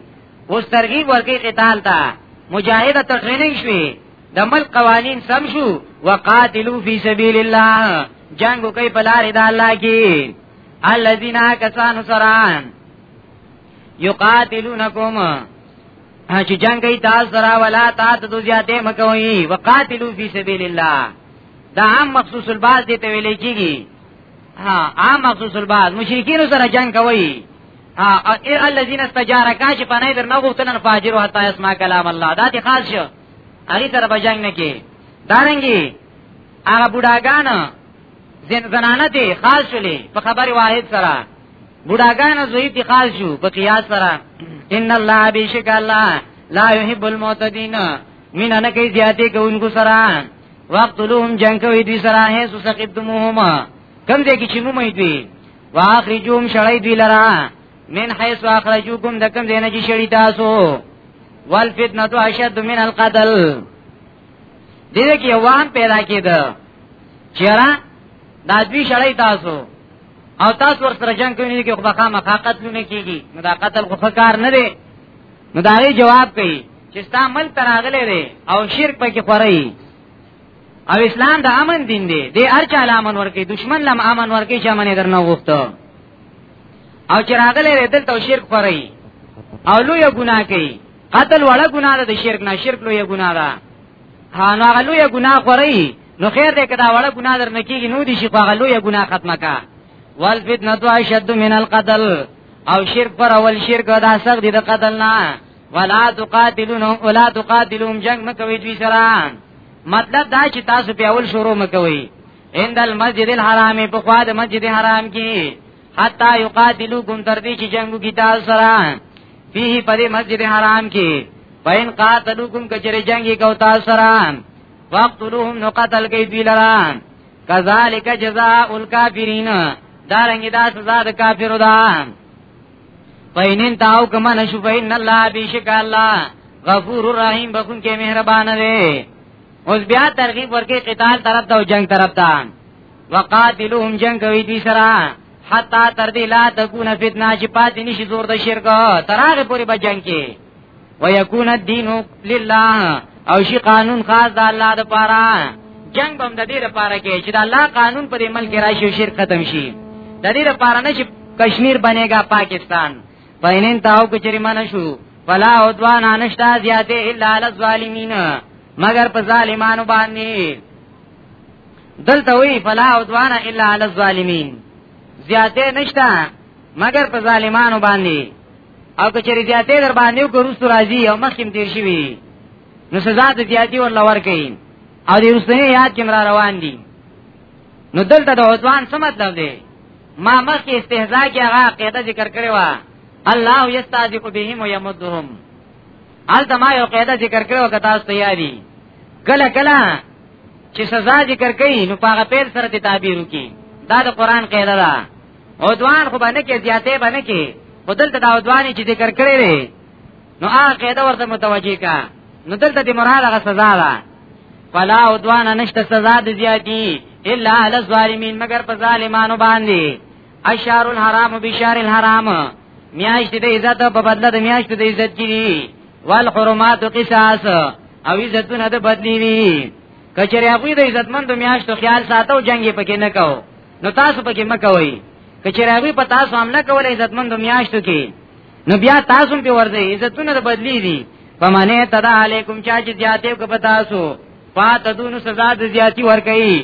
اوس ترغیب ورکې قتال ته مجاهد ته ټریننګ شوي د ملک قوانین سم شو وقاتلو فی سبیل الله جنگ کوي په لار د الله کې الذين كسانوا سران یقاتلونکم چې جنگ کوي تاسو سره ولا تاسو د زیاتې مکوئ وقاتلو فی سبیل الله دا عام مخصوص الباز دي ته ویل کیږي ها عام مخصوص الباز مشرکین سره جنگ کوي ها ایر الذین استجارک چې پناه در نه غوښتنه فاجر حتا اسمع کلام الله دا دي خاص شو هغه سره بجنګ نه کې دارنګي هغه بډاګان زن زنانه دي خاص شولې په خبر واحد سره بډاګان زوی دي خاص شو په قیاس سره ان الله بیشک الله لا يحب المعتدين مين نه کوي زیاتې کوونکو سره وقتلوهم جنگ کوي دوی سره هي سو سقبتموهما کم دې کې چې مو مې دوی واخرجوم شړی دوی لرا من حيث واخرجوکم دکم دینه چې شړی تاسو والفتنه اشد من القتل دې کې وان پیدا کېده چیرې دا دوی شړی تاسو او تاسو ور سره جنگ کوي کې خو بخا مخاقت لونه کیږي نو دا قتل خو کار نه دی نو دا جواب کوي چې ستا مل تراغله دی او شرک پکې خوري او اسلام د امن دین دی د هر چا امن ورکی دشمن لم امن ورکی چې امن درنه وغوښته او چې راغلی ردل تو شرک پرې او لوی ګناه کوي قتل وړه ګناه ده د شرک نه شرک لوی ګناه ده ها نو هغه لوی ګناه خوري نو خیر دې کدا وړه ګناه در نکیږي نو دي شي په هغه لوی ګناه ختمه کا وال فتنه تو اشد من القتل او شرک پر اول شرک دا سخت دي د قتل نه ولا تقاتلون ولا تقاتلون جنگ مکوي دوی سره مطلب دا چې تاسو په اول شروع مکوي عند المسجد الحرام په خوا د مسجد حرام کې حتا یقاتلوکم تر دې چې جنگو کی تاسو سره فيه په مسجد حرام کې پاین قاتلوکم کچره جنگي کو تاسو سره وقتلوهم نو قتل کوي دوی لرا کذالک جزاء الکافرین دارنګ دا سزا د کافرو ده پاینین تاو کما نشو فین الله بیشک الله غفور الرحیم بخون کې مهربان دی اوس بیا ترغیب ورکې قتال طرف ته او جنگ طرف ته وقاتلهم جنگ کوي دي سره حتا تر دې لا تکونه فتنه چې پاتې نشي زور د شرک تر هغه پورې به جنگ کې ويكون الدين لله او شي قانون خاص د الله د پاره جنگ بم د دې لپاره کې چې د الله قانون پر عمل کې راشي او شرک ختم شي د دې لپاره نه چې کشمیر بنےګا پاکستان پاینن تاو کچری من شو فلا عدوان انشتا زیاده الا علی الظالمین مگر په ظالمانو باندې دلته وی فلا عدوان الا علی الظالمین زیاده نشتا مگر په ظالمانو باندې او که چېرې زیاتې در باندې وکړو رسو راځي او مخکې تیر شي وي نو سزا د زیاتې ور لور کوي او د رسنی یاد کې مرا روان دي نو دلته د عدوان څه مطلب دی ما مخکې استهزاء کې هغه قاعده ذکر کړې و الله یستاذق بهم ويمدهم حالت ما یو قاعده ذکر کړو که تاسو ته یادي کله کله چې سزا ذکر کړي نو پاغه پیر سره تعبیر وکي دا د قران قاعده ده عدوان خو باندې کې زیاتې باندې کې خو دلته دا عدوان چې ذکر کړی دی نو هغه قاعده ورته متوجه کا نو دلته د مراد هغه سزا ده فلا عدوان نشته سزا د زیاتی الا علی الظالمین مگر په ظالمانو باندې اشار الحرام بشار الحرام میاشت د عزت په بدله د میاشت د عزت کیږي والحرمات قصاص او عزتونه د بدلی دي کچره هغه د عزتمند میاشتو خیال ساتو جنگي پکې نه کاو نو تاسو پکې مکوئ کچره هغه په تاسو هم نه کولای عزتمند میاشتو کې نو بیا تاسو په ورځي عزتونه بدلی دي فمانه تدا علیکم چا چې زیاتې کو پتا سو فاتدون سزا د زیاتی ور کوي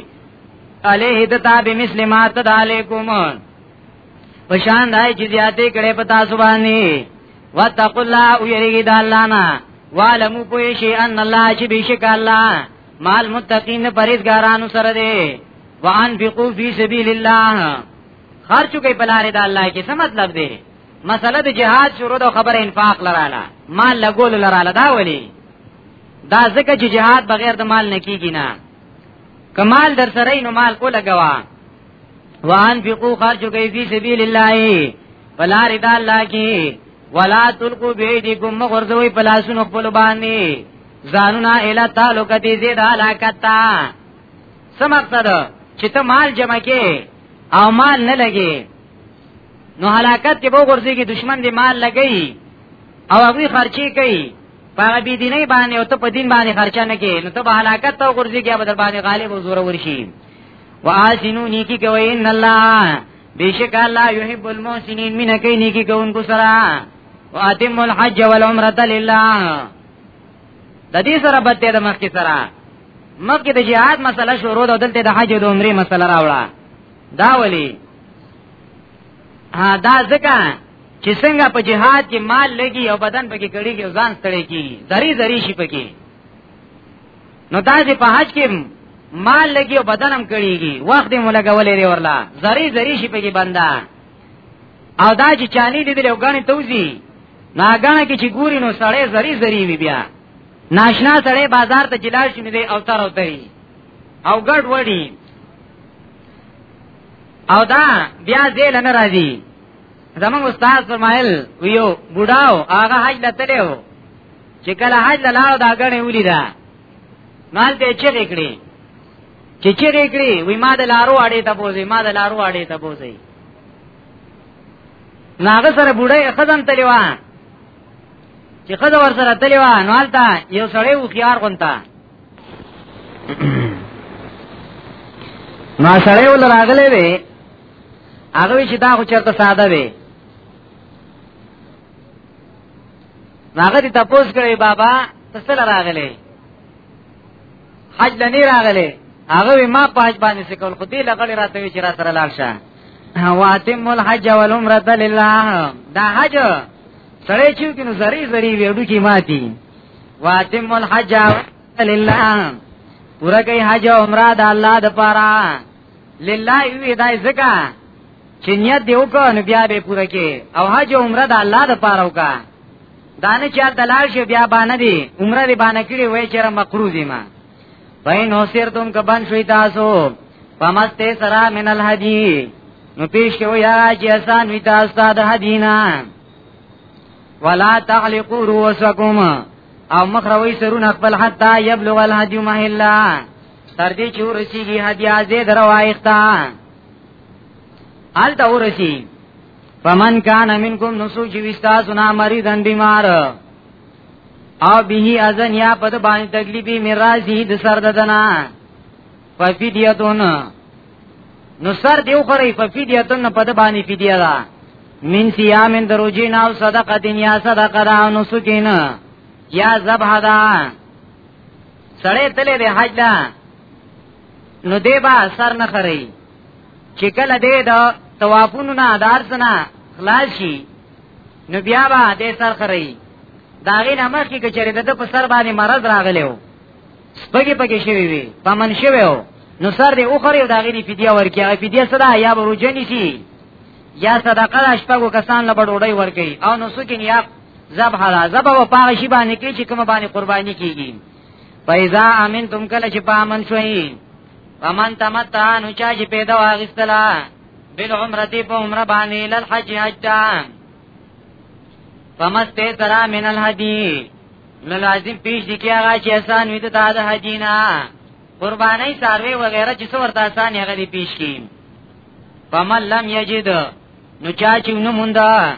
علیه دتا بمسلمات تدا علیکم پشان دای چې زیاتې کړي پتا سو باندې واتقوا الله ويرګي د الله نه والمو پوي شي ان الله چې بشک الله مال متقین پرېزګارانو سره دی وانفقوا فی سبیل الله خرچو کې بلاره د الله کې څه مطلب دی مسله د جهاد شروع د خبره انفاق لراله مال لګول لراله دا ولی دا ځکه چې جهاد بغیر د مال نه کیږي نه کمال در سره نو مال کو لګوا وانفقوا خرچو کې فی سبیل الله بلاره د الله کې ولا تلقوا بيديكم مغرزوي پلاسونو خپل باندې ځانونه اله تعلق دي زید علاقتا څه مقصد چې ته مال جمع کې او مال نه لګي نو هلاکت کې به ورځي کې دشمن دې مال لګي او هغه خرچي کوي هغه بی دیني باندې او ته په دین باندې خرچه نه کې نو ته به هلاکت ته ورځي کې به در باندې غالب او زور ورشي واسینو نیکی کوي ان الله بیشک الله یحب المحسنین من کوي نیکی کوونکو سره واتم الحج والعمره لله د دې سره بد دی د مخ کې سره مخ کې د جهاد مسله شروع ده دلته د حج او د عمرې مسله راوړه دا ولی ها دا ځکه چې څنګه په جهاد کې مال لګي او بدن پکې کړيږي او ځان ستړي کیږي ذری ذری شي پکې نو دا چې په حج کې مال لګي او بدن هم کړيږي وخت یې ملګولې دی ورلا ذری ذری شي پکې بندا او دا چې چانی لیدل او غاڼه توزی نا غاڼه کې چې ګوري نو سړې زری زری وی بیا ناشنا سړې بازار ته جلال شنو دی او تر او تری او ګډ وړي او دا بیا زیل نه راځي زمون استاد فرمایل ویو بډاو هغه حج لتلو چې کله حج لاله دا غنې ولیدا مال ته چې کړی چې چې کړی وی ما د لارو اړې ته بوزي ما د لارو اړې ته بوزي ناغه سره بوډۍ خزم تلی و چې خزه ور سره تلی و نو حالتا یو سړی و خيار غونتا نو سړی ول راغلی وی هغه چې دا خو چرته ساده وی هغه دې تاسو کړی بابا تاسو راغلی حج لنی راغله هغه ما په حج باندې سکول خو دې لګل راته وی چې را سره لاړ شه واتم الحج والعمره لله دا حج سره چې کینو زری زری ویډو کی ماتی واتم الحج لله پورا کوي حج او عمره د الله د پاره لله وی دای زکا چې نیت دی وکړ نو بیا به پورا کې او حج او عمره د الله د پاره وکړه دانه چا دلال شي بیا باندې دی عمره دی باندې کړي وای چې را مقروض ما بین حسیر تم کبن شوي تاسو پمسته سرا من الحدی نو پیش کې وای چې آسان وي تاسو د حدینا ولا تعلقوا رؤسکم او مخروي سرون خپل حتا یبلغ الهدی محلا تر دې چې ورسیږي هدیه زید روایخته حال دا ورسیږي فمن کان منکم نسو چې وستا سنا مریضن بیمار او به اذن یا پد باندې تکلیفي مرازي د سر ددنا ففیدیتون نو سر دیو خوري ففیدیتون پد باندې فدیه ده من سیامن دروجین او صدقه دنیا صدقه دا نو سکین یا ذبح دا سړی تلې د حج لا نو دی با سر نه خري چې کله دې دا توافونو نه ادار سنا خلاص شي نو بیا به دې سر خري داغې نه مخکې کچره د په سر باندې مرض راغلی وو سپګي پکې شوی وي پمن شوی وو نو سر دې اوخري او داغې نه فدیه ورکړي هغه فدیه صدا یا بروجنی شي یا صدقه د شپږو کسان له بډوډۍ ورکړي او نو سکه نیا ذبح را ذبح و پاغه شی باندې کې چې کوم باندې قرباني کیږي پیدا امن تم کله چې پامن شوي فمن تمتع نو چا چې پیدا واغستلا بل عمرتی په عمره باندې لل حج حج تا فمسته ترا من الهدی نو لازم پیش دی کیا غا چې آسان وي ته د حجینا قربانای ساروی وغیرہ چې څور ته آسان هغه دی پیش کی فمن لم یجد نو چا چې نو مونږه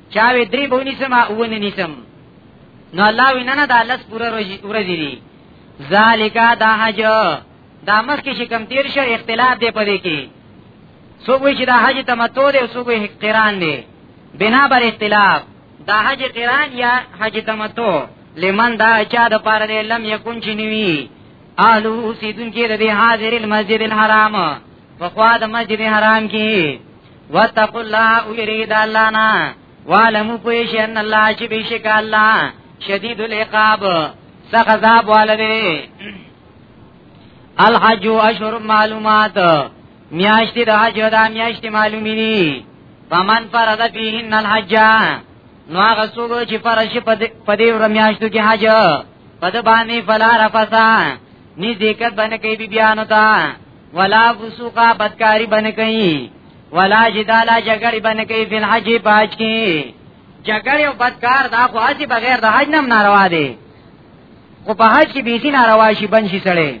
چاوي درې بونی سم اونه نیسم نو الله وینا نه دا لس پوره ورځې دي ذالک دا حج دا مخ کې شکم تیر شو اختلاف دی پدې کې سو وی چې دا حج تمتع دی او سو وی قران دی بنا بر اختلاف دا حج قران یا حج تمتع لمن دا چا د پاره دی لم یکون چنوی آلو سیدون کې د حاضر المسجد الحرام فخوا د مسجد حرام کې واتقوا الله ويريد الله نا وعلمو پویش ان الله چې بشک الله شدید العقاب سخت عذاب والده الحج اشهر معلومات میاشتې د حج دا میاشتې معلومې دي فمن فرض فيهن الحج نو هغه څوک چې فرض شي په دې ور میاشتو کې حج په د باندې فلا رفسا ني ذکر باندې کوي بیان وتا ولا فسوقا بدکاری بن کئی ولا جدالا جګړې بن کئی فل حج پاج کی جګړې او بدکار دا خو اسی بغیر د حج نم ناروا دی خو په حج کې بیسی ناروا شي بن شي سړی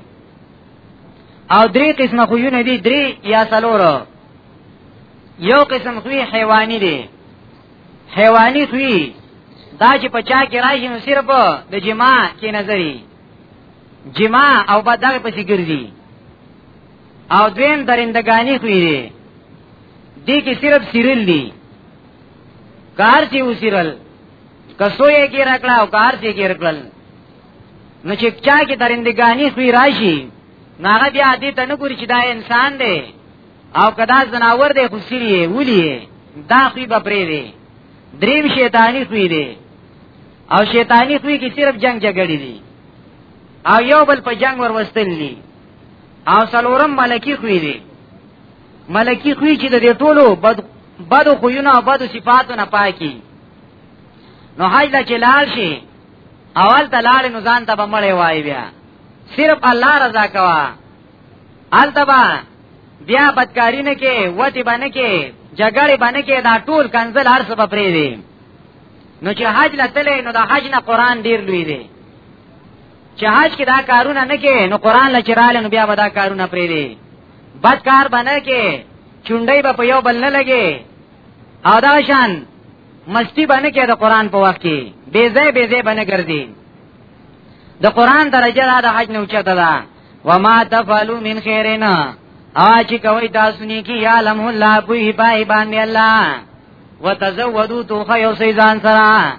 او درې قسمه خوونه دي درې یا څلور یو قسم خوې حیواني دي حیواني خوې دا چې په چا کې راشي نو صرف د جما کې نظری جما او بعد دغه پسې ګرځي او دویم درندګانی خوې دي دې کې صرف سیرل دي کار چې وسیرل کسو یې کې راکړه او کار چې کې راکړل نو چې چا کې درندګانی خوې راشي ناغه بیا دې ته نه ګوري چې دا انسان دی او کدا زناور دی خو سیری ولي دا خوې به پرې دی دریم شیطانی خوې دی او شیطانی خوی کې صرف جنگ جګړې دي او یو بل په جنگ ور وستل دي او سلورم ملکی خوی دي ملکی خوی چې د دې ټولو بد بد خوونه او بد صفاتو نه پاکي نو حج لا چې لال شي اول ته لال نو ځان ته بمړې وای بیا صرف الله رضا کوا التبا بیا بدکاری نه کې وتی باندې کې جګړه باندې کې دا ټول کنزل هر څه پرې دي نو چې حج لتلې نو د حج نه قران ډیر لوی دی چې حج کې دا کارونه نه کې نو قران لچراله نو بیا به دا کارونه پرې دی بد کار باندې کې چونډې به په یو بل نه لګي او دا شان مستی باندې کې د قران په وخت کې بے ځای بے ځای باندې ګرځي د قران درجه دا د حج نه اوچته ده وما تفعلوا من خيرنا اچ کوي تاسو نه کی عالم الله په پای باندې الله وتزودو توخه یو سي ځان سره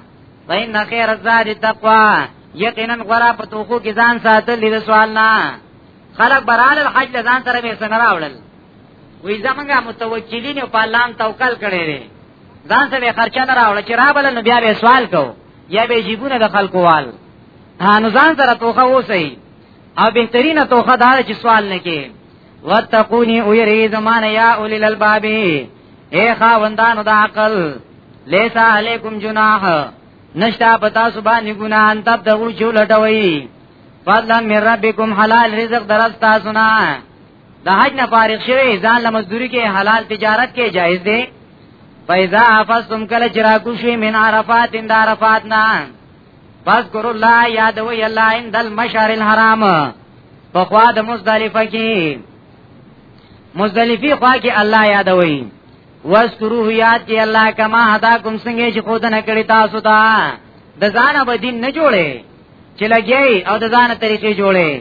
وین خیر الزاد التقوا یقینا غرا په توخو کې ځان ساتل دې سوال نه خلق برال الحج ځان سره به څنګه راوړل وی زمونږه متوکلین په الله توکل کړي دي ځان سره خرچه نه راوړل چې را بل نو بیا به سوال کو یا به جیبونه د خلکو وال ها نو ځان سره توخه وسی او بهترینه توخه دا چې سوال نه کې واتقونی او یری زمان یا اولی الالباب اے خاوندانو د عقل لیسا علیکم جناح نشتا پتا سبا نگونا ان تب دغو چو لټوي فضلا من ربکم حلال رزق درستا سنا د حج نه فارغ شوی ځان له مزدوری کې حلال تجارت کې جایز دی فیضا حفظتم کل چراکو شوی من عرفات اند عرفات نه فذكر الله یاد وی الله عند المشعر الحرام په خوا د مزدلفه کې مزدلفي خوا کې الله یاد وی واذکروه یاد کې الله کما هداکم څنګه چې خود نه کړی تاسو ته د ځان به دین نه جوړي چې لګي او د ځان طریقې جوړي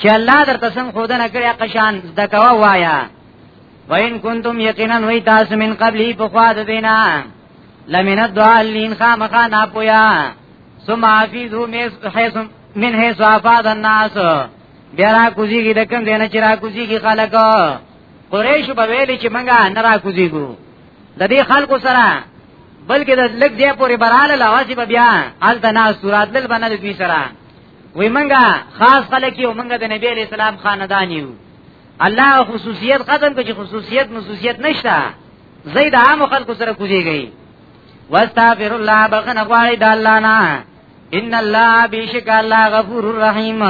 چې الله درته څنګه خود نه کړی قشان د کوا وایا وین کنتم یقینا وی تاسو من قبلی په خوا د دینه لمن الضالین خامخا ناپویا ثم حفظو من حیث آفاد الناس بیا را کوزیږي د کوم دینه چې را کوزیږي خلک قریش په ویلي چې منګه نه را کوزیږو د دې خلکو سره بلکې د لګ دی پورې براله لواسي به بیا حال د ناس صورت دل بنل دوی سره وی منګه خاص خلک یو منګه د نبی علی السلام خاندان یو الله خصوصیت ختم کړي خصوصیت مصوصیت نشته زید عام خلکو سره کوزیږي واستغفر الله بغن غواړي د الله نه ان الله بیشک الله غفور الرحیم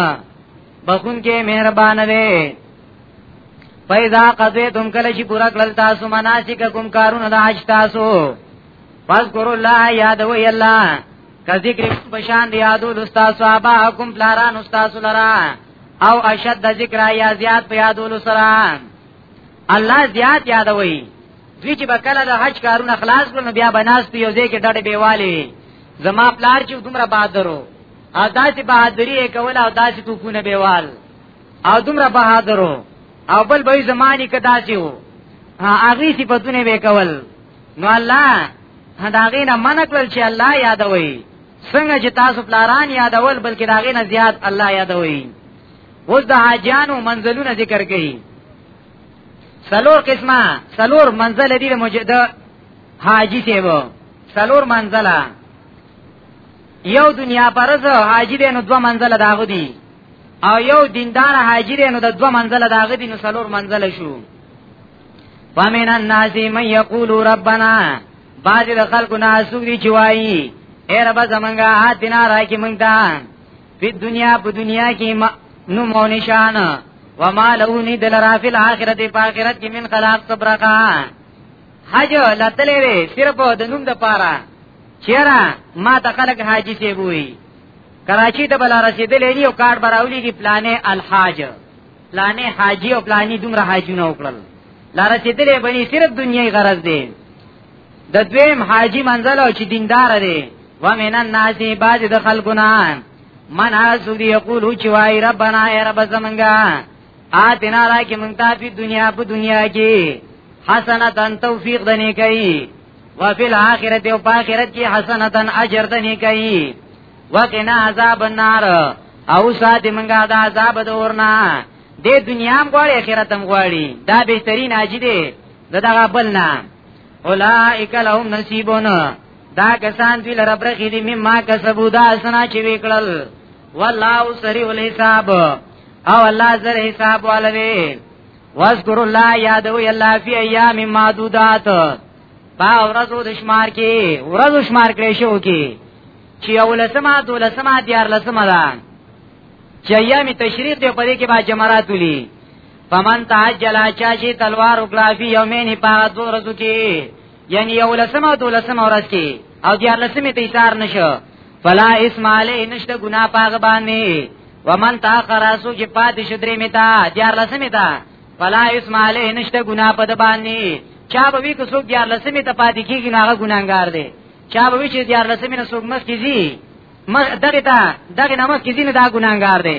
بخون کې مهربان دی فیضا قضیتم کله چې پورا کړل تاسو مناسککم کارونه د حج تاسو پس ګور الله یاد وی الله کذی ګری بشان دی یادو استاد صحابه حکم پلاران استاد لرا او اشد ذکر یا زیات په یادولو سره الله زیات یادوي دوی چې بکله د حج کارونه خلاص کړو نو بیا بناس په یو ځای کې ډډه بیوالي زما پلار چې دومره بادرو او داسې بهادری یې کوله او داسې توپونه بیوال او دومره بهادرو او بل به زمانی که داسې وو هغه صفاتونه به کول نو الله هداغې نه منع کړل چې الله یادوي څنګه چې تاسو پلاران یادول بلکې داغې نه زیات الله یادوي اوس د حاجانو منزلونه ذکر کړي سلور قسمه سلور منزل دي د مجد حاجی سیبو سلور منزله یو دنیا پرز حاجی دی نو دو منزله داغو دی او یو دیندار حاجی دی نو د دو منزله داغو دی نو سلور منزله شو ومن الناس من یقول ربنا بعض د خلکو نه سوګ دی چوي اے رب زمنګا هاتینا راکی مونږ ته په دنیا په دنیا کې نو مونشان وما له ني دل رافل اخرت په اخرت کې من خلاق صبرقا حج لتلې وي صرف د نوم د پاره چیرې ما ته خلک حاجی سی وي کراچی ته بل رسیدلې دی او کار براولي کی پلانې الحاج پلانې حاجی او پلانې دومره حاجونه وکړل لارسیدلې بني صرف دنیای غرض دی د دویم حاجی منزل او چې دیندار دی و من الناس باج د خلقنا من اسو دی یقول چې وای ربنا ای رب زمنګا آتنا را کې مونږ ته په دنیا په دنیا کې حسنتن توفیق دني کوي وفي الاخرت او په اخرت کې حسنتن اجر دني کوي وقنا عذاب النار او سات منګه د عذاب د ورنا د دنیا هم غواړي اخرت هم غواړي دا بهترین اجر دی دغه بل نه اولائک لهم نصیبون دا کسان دوی لره برخې دي مما کسبو دا سنا چې وکړل والله سریع الحساب او الله زر حساب والوي واذکر الله یادو یلا فی ایام معدودات با ورځو د شمار کې ورځو شمار کړی شو کې چې اولسمه دولسمه دیار لسمه ده چې ایام تشریق دی په دې کې با جمرات ولي فمن تعجل چا چې تلوار وکړه په یومین په دو ورځو کې یعنی یو لسمه او دولسمه ورځ کې او دیار لسمه ته ایثار نشو فلا اسم علی نشته ګنا پاغه باندې ومن تاخر اسو چې پاتې شدرې میتا دیار لسمه تا فلا اسم علی نشته ګنا پد باندې چا به وی کو څوک دیار لسمه ته پاتې کیږي ناغه ګناګار دی چا به وی چې دیار لسمه نه څوک مخ کیږي دغه تا دغه نامه کیږي نه دا ګناګار دی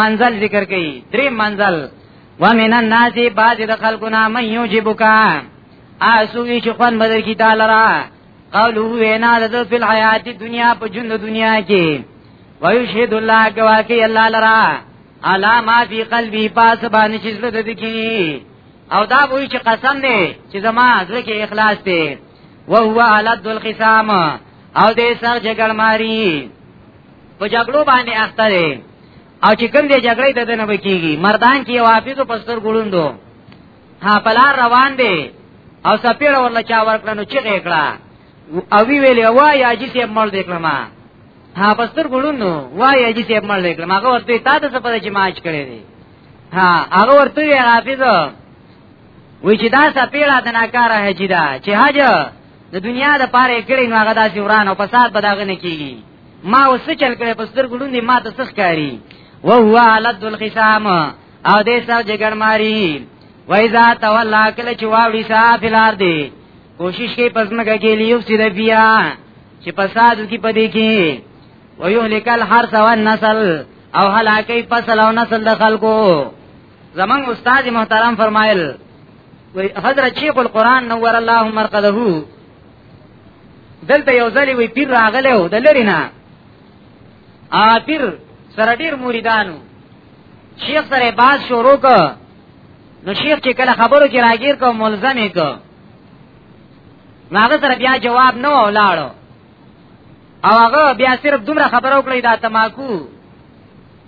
منزل ذکر کړي درې منزل ومن الناس بعض د خلقنا من یوجبک اسوی چې خوان بدر کی تعالی را قالو وینا د فی الحیات دنیا په ژوند دنیا کې ویشهد الله گواکی الله لرا علا ما فی قلبی پاس باندې چې زړه د کی او دا وایي چې قسم دی چې زما زړه کې اخلاص دی وهو علد الخصام او دې سر جګړ ماری په جګړو باندې اخته دی او چې کوم دی جګړې د دنه بکیږي مردان کې یو حافظ په ستر ګړوندو ها پلار روان دی او سپیړه ورله چا ورکړه نو چې غېکړه او وی ویلې وای اجي سي مړ دې کړم ها په ستر ګړوندو وای اجي سي مړ دې کړم هغه ورته تا ته څه پته چې ماچ کړې دی ها هغه ورته حافظ وی چې دا سپیړه د ناکاره هجی دا چې هجه د دنیا د پاره کړي نو هغه داسې وران او فساد بداغه نه کیږي ما اوس چل کړي پس در ګړوندې ما ته سخ کاری و هو علد الخصام او دې سر جګړ ماری و اذا تولا کله چې واوړي صافلار دی کوشش کوي پس مګه کې لیو سید بیا چې فساد کی پدې کې و یهلک الحرث والنسل او هلاکی فصل او نسل د خلکو زمنګ استاد محترم فرمایل وی حضرت شیخ القران نور الله مرقده دلته یو ځلی وی پیر راغله او د لری نه ا پیر سره ډیر مریدانو شیخ سره باز شروع ک نو شیخ چې کله خبرو کې راګیر کو ملزم یې کو هغه سره بیا جواب نه ولاړو او هغه بیا صرف دومره خبرو کړی دا تماکو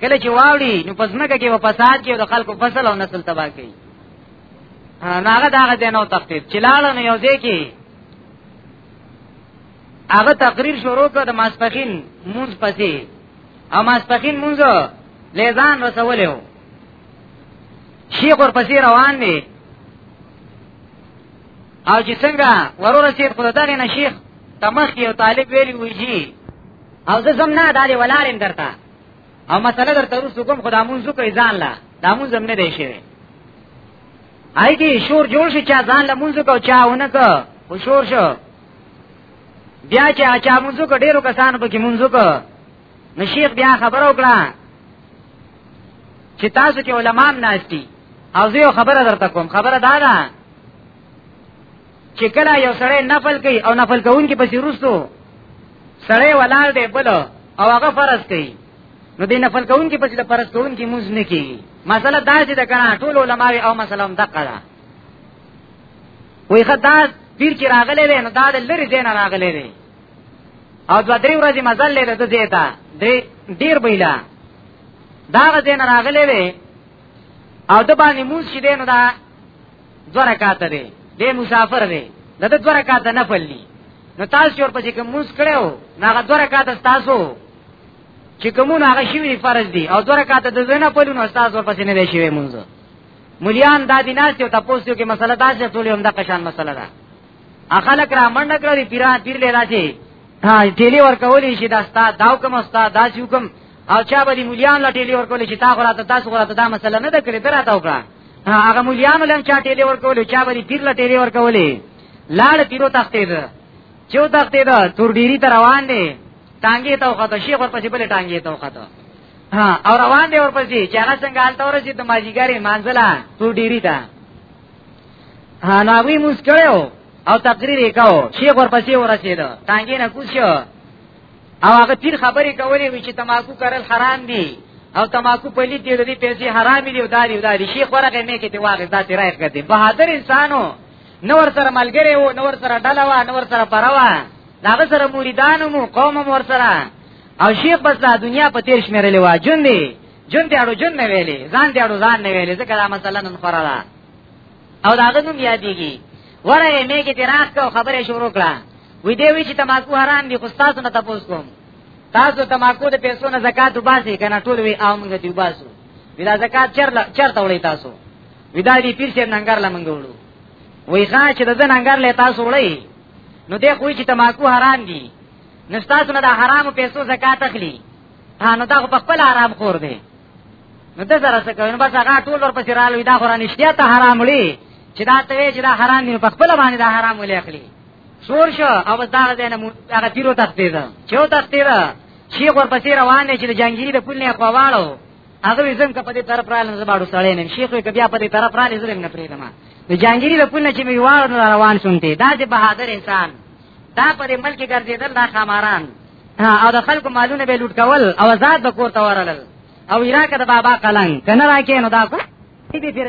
کله چې واوړي نو پزمکه کې په فساد کې د خلکو فصل او نسل تباہ کوي نو هغه داغه دینو تخطیب چې لاړ نو یو ځای کې هغه تقریر شروع کړ د ماسپخین مونږ پسې او ماسپخین مونږ لیزان رسولې وو شیخ ور پسې روان دی او چې څنګه ورور سید خدای دغه نه شیخ تمخ یو طالب ویلی وی جی او زه زم نه دالې ولارم درته او مسله درته ورسو کوم خدا مونږ کوي ځان لا دا مونږ زم نه دی شي آی کی شور جوړ شي چا ځان لا مونږ کو چا ونه کو خو شور شو بیا چې اچا مونږ کو ډیرو کسانو پکې مونږ کو نو شیخ بیا خبرو کړه چې تاسو کې علما هم ناشتي او زه خبره درته کوم خبره دا ده چې کله یو سړی نفل کوي او نفل کوونکی پسې روستو سړی ولاړ دی بل او هغه فرض کوي نو دې نفل کوونکی پسې د فرض کوونکی موز نه کیږي مسله دا چې د کنه ټول علما او مسله هم دقه ده وای خدای پیر چې راغلی دی نو دا د لری دین راغلی دی او دو درې ورځې مزل لري د دې ته ډیر بیلا دا غ دین راغلی دی او د باندې موز چې دین دا دو رکعات دی دی مسافر دی د د دو رکعات نفل دی نو تاسو ور پسې کوم موس کړو نه هغه دو رکعات تاسو چې کومونه هغه شی فرض دی او دو رکعات د زنه په لونو تاسو ور پسې نه دی شوی مونږ مليان دا دیناس یو تاسو کې مسله دا چې ټول هم د قشان مسله ده اخلک را منډه کړی پیران پیر لري راځي ها ټیلی ورکولې شي دا ستا داو کوم ستا دا چې کوم او چا به دي مليان لا ټيلي ورکول چې تا غراته تاسو غراته دا مسله نه ده کړې تر راته وکړه هغه مليان لم چا ټيلي ورکول چا به دي پیر لا ټيلي ورکولې لاړ تیرو تختې ده چو تختې ده تور ډيري ته روان دي ټانګې ته وخته شیخ ورپسې بلې ټانګې ته وخته ها او روان دي ورپسې چې هغه څنګه حالت ورسې د ماجیګری مانځلا تور ډيري ته ها نو وی مسکړو او تقریر وکاو شیخ ورپسې ورسېده ټانګې نه کوشو او هغه پیر خبرې کولې وی چې تماکو کرل حرام دی او تماکو په لید دی لري پیسې حرام دي او داري داري شیخ ورغه مې کې ته واغې ذات رايخ کړې بهادر انسانو نور سره ملګری وو نور سره ډله وا نور سره پروا داغه سره مریدانو مو قوم مور سره او شیخ بس دا دنیا په تیر شمیرلې وا جون دی جون دی اړو جون نه ویلې ځان دی اړو ځان نه ویلې ځکه دا مثلا نن خورا او داغه نوم یادېږي وره یې میګه ته راخ کو خبره شروع کړه وې دی وی چې تماکو حرام دي خو تاسو نه تاسو کوم تاسو تماکو د پیسو نه زکات وباسي کنه ټول وی او موږ دی وباسو ودا زکات چرله چرته وړي تاسو ودا دې پیر شه ننګر لمنګ وړو وې ښا چې د ننګر له تاسو وړي نو دې خو چې تماکو حرام دي نو تاسو نه د حرامو پیسو زکات اخلي نو دا خو په خپل حرام خور دی نو ته سره څه کوي نو بس هغه ټول ورپسې رالوي دا خو رانشتیا ته حرام وړي چې دا ته وی چې دا حرام دی په خپل باندې دا حرام ولې اخلي شور شو او بس دا دې نه هغه تیرو تختې ده چې و تختې ده شیخ ورپسې روان دی چې د جنگیری د پول نه خواواړو هغه زم کپه دې طرف را لنځه باړو سړې نه شیخ یې کبیا په دې طرف را لنځه نه پریدم د جنگیری د پول نه چې می واړو روان شوم ته دا چې بهادر انسان دا په دې ملک ګرځیدل دا خماران او د خلکو مالونه به لوټ کول او آزاد به کور ته ورلل او عراق د بابا قلنګ کنه راکې نو دا کو دې پیر